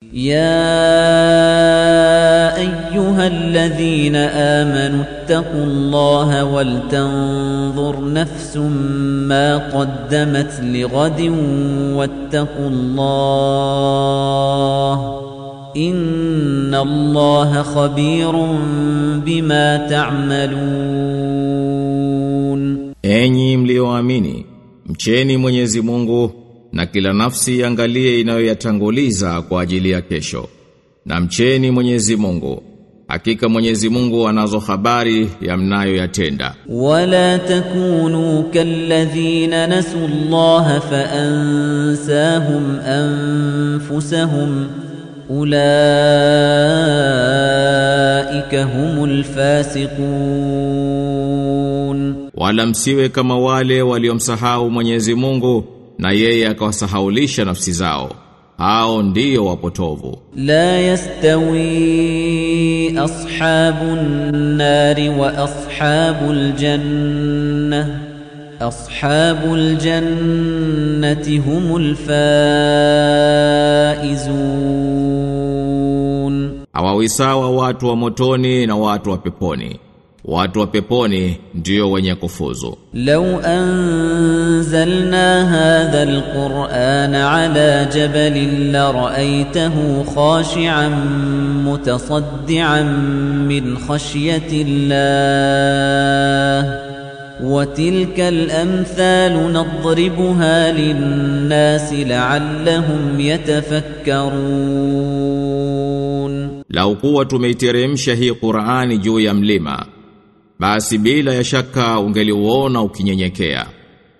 يا أيها الذين آمنوا اتقوا الله ولتنظر نفس ما قدمت لغد واتقوا الله إن الله خبير بما تعملون. Enyi mlioamini, mcheni Mwenyezi Mungu na kila nafsi angalie inayoyatanguliza kwa ajili ya kesho. Na mcheni Mwenyezi Mungu. Hakika Mwenyezi Mungu anazo habari ya mnayoyatenda. Wala takunu kalladhina nasullaha faansahum anfusahum ulaika humul fasiqun. Wala msiwe kama wale waliomsahau Mwenyezi Mungu na yeye akawasahaulisha nafsi zao. Hao ndiyo wapotovu. La yastawi ashabun nari wa ashabul janna. Ashabul jannati humul faizun. Hawawi sawa watu wa motoni na watu wa peponi. watu wa peponi ndio wenye kufuzu law anzalna hadha alquran ala jabalin la ra'aytahu khashi'an mutasaddian min khashyati llah وتلك الأمثال نضربها للناس لعلهم يتفكرون لو قوة ميترمش هي قرآن جو يملما basi bila ya shaka ungeliuona ukinyenyekea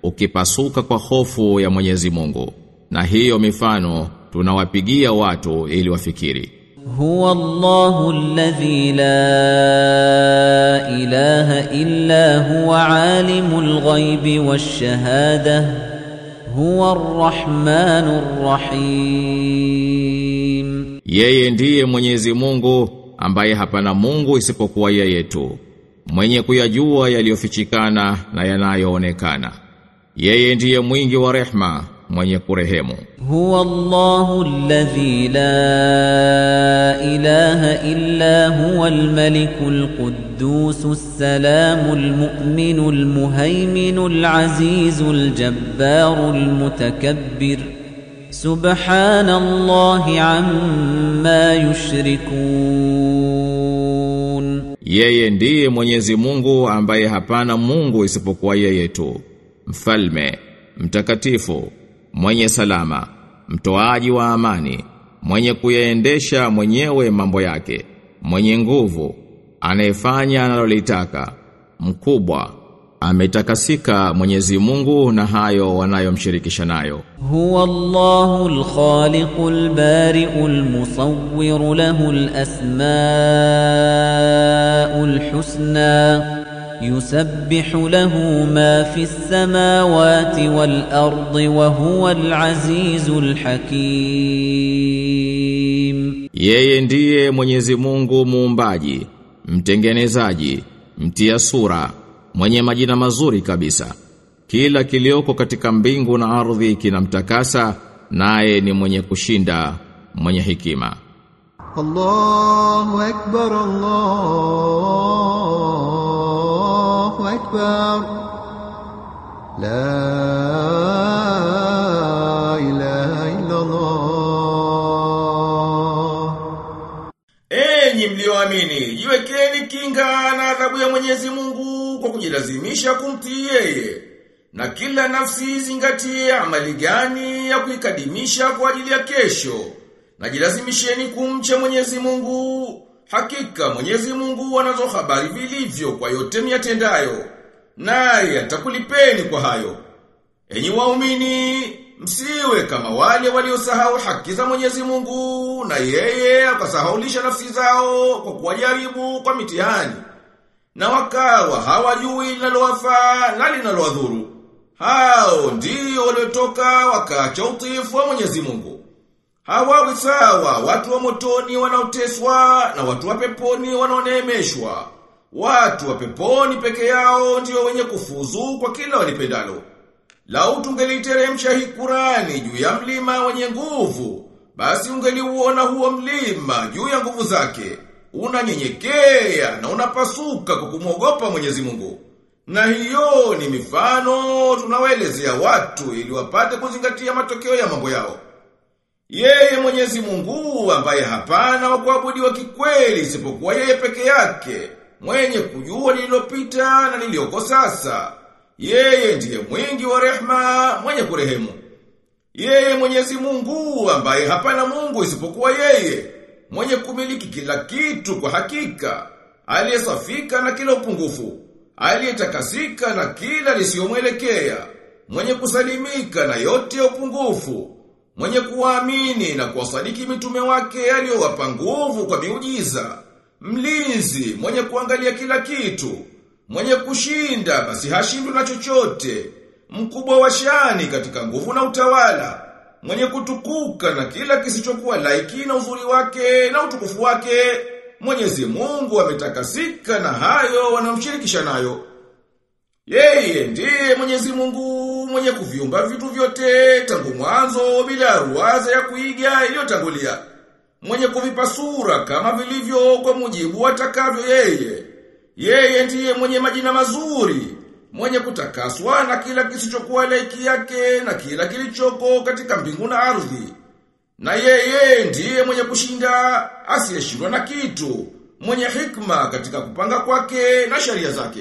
ukipasuka kwa hofu ya Mwenyezi Mungu. Na hiyo mifano tunawapigia watu ili wafikiri. Huwa Allahu alladhi la ilaha illa huwa alimul ghaibi washahada huwa arrahmanur rahim yeye ndiye Mwenyezi Mungu ambaye hapana Mungu isipokuwa yeye tu. Mwenye kuyajua yaliyofichikana na yanayoonekana. Yeye ndiye mwingi wa rehma, mwenye kurehemu. هو الله الذي لا إله إلا هو الملك القدوس السلام المؤمن المهيمن العزيز الجبار المتكبر سبحان الله عما يشركون Yeye ndiye Mwenyezi Mungu ambaye hapana Mungu isipokuwa yeye tu. Mfalme, mtakatifu, mwenye salama, mtoaji wa amani, mwenye kuyaendesha mwenyewe mambo yake, mwenye nguvu, anayefanya analolitaka, mkubwa, ametakasika Mwenyezi Mungu na hayo wanayomshirikisha nayo. Huwa Allahul Khaliqul Bari'ul Musawwir lahu al-asmaa الحسنى يسبح له ما في السماوات والأرض وهو العزيز الحكيم Yeye ndiye Mwenyezi Mungu muumbaji, mtengenezaji, mtia sura, mwenye majina mazuri kabisa. Kila kilioko katika mbingu na ardhi kinamtakasa, naye ni mwenye kushinda, mwenye hikima. الله أكبر الله أكبر لا إله إلا الله Enyi mlioamini, jiwekeni kinga na adhabu ya Mwenyezi Mungu kwa kujilazimisha kumtii yeye. Na kila nafsi zingatie amali gani ya kuikadimisha kwa ajili ya kesho. na jilazimisheni kumcha Mwenyezi Mungu. Hakika Mwenyezi Mungu anazo habari vilivyo kwa yote miatendayo. Naye atakulipeni kwa hayo. Enyi waumini, msiwe kama wale waliosahau haki za Mwenyezi Mungu na yeye akasahaulisha nafsi zao kwa kuwajaribu kwa mitihani. Na wakawa hawajui linalowafaa na linalowadhuru. Hao ndio waliotoka wakaacha utiifu wa Mwenyezi Mungu. Hawawi sawa watu wa motoni wanaoteswa na watu wa peponi wanaoneemeshwa. Watu wa peponi peke yao ndio wenye kufuzu kwa kila walipendalo. Lau tungeliteremsha hii Kurani juu ya mlima wenye nguvu, basi ungeliuona huo mlima juu ya nguvu zake. Unanyenyekea na unapasuka kwa kumwogopa Mwenyezi Mungu. Na hiyo ni mifano tunawaelezea watu ili wapate kuzingatia matokeo ya mambo yao. Yeye Mwenyezi Mungu ambaye hapana wa kuabudiwa kikweli isipokuwa yeye peke yake, mwenye kujua lililopita na lilioko sasa. Yeye ndiye mwingi wa rehma, mwenye kurehemu. Yeye Mwenyezi Mungu ambaye hapana Mungu isipokuwa yeye, mwenye kumiliki kila kitu kwa hakika, aliyesafika na kila upungufu, aliyetakasika na kila lisiyomwelekea, mwenye kusalimika na yote upungufu, mwenye kuamini na kuwasadiki mitume wake aliyowapa nguvu kwa miujiza, mlinzi mwenye kuangalia kila kitu, mwenye kushinda basi hashindwi na chochote, mkubwa wa shani katika nguvu na utawala, mwenye kutukuka na kila kisichokuwa laiki na uzuri wake na utukufu wake, Mwenyezi Mungu ametakasika na hayo wanamshirikisha nayo. Yeye ndiye Mwenyezi Mungu mwenye kuviumba vitu vyote tangu mwanzo bila ruwaza ya kuiga iliyotangulia. Mwenye kuvipa sura kama vilivyo kwa mujibu atakavyo yeye. Yeye ndiye mwenye majina mazuri, mwenye kutakaswa na kila kisichokuwa laiki yake na kila kilichoko katika mbingu na ardhi. Na yeye ndiye mwenye kushinda asiyeshindwa na kitu, mwenye hikma katika kupanga kwake na sheria zake.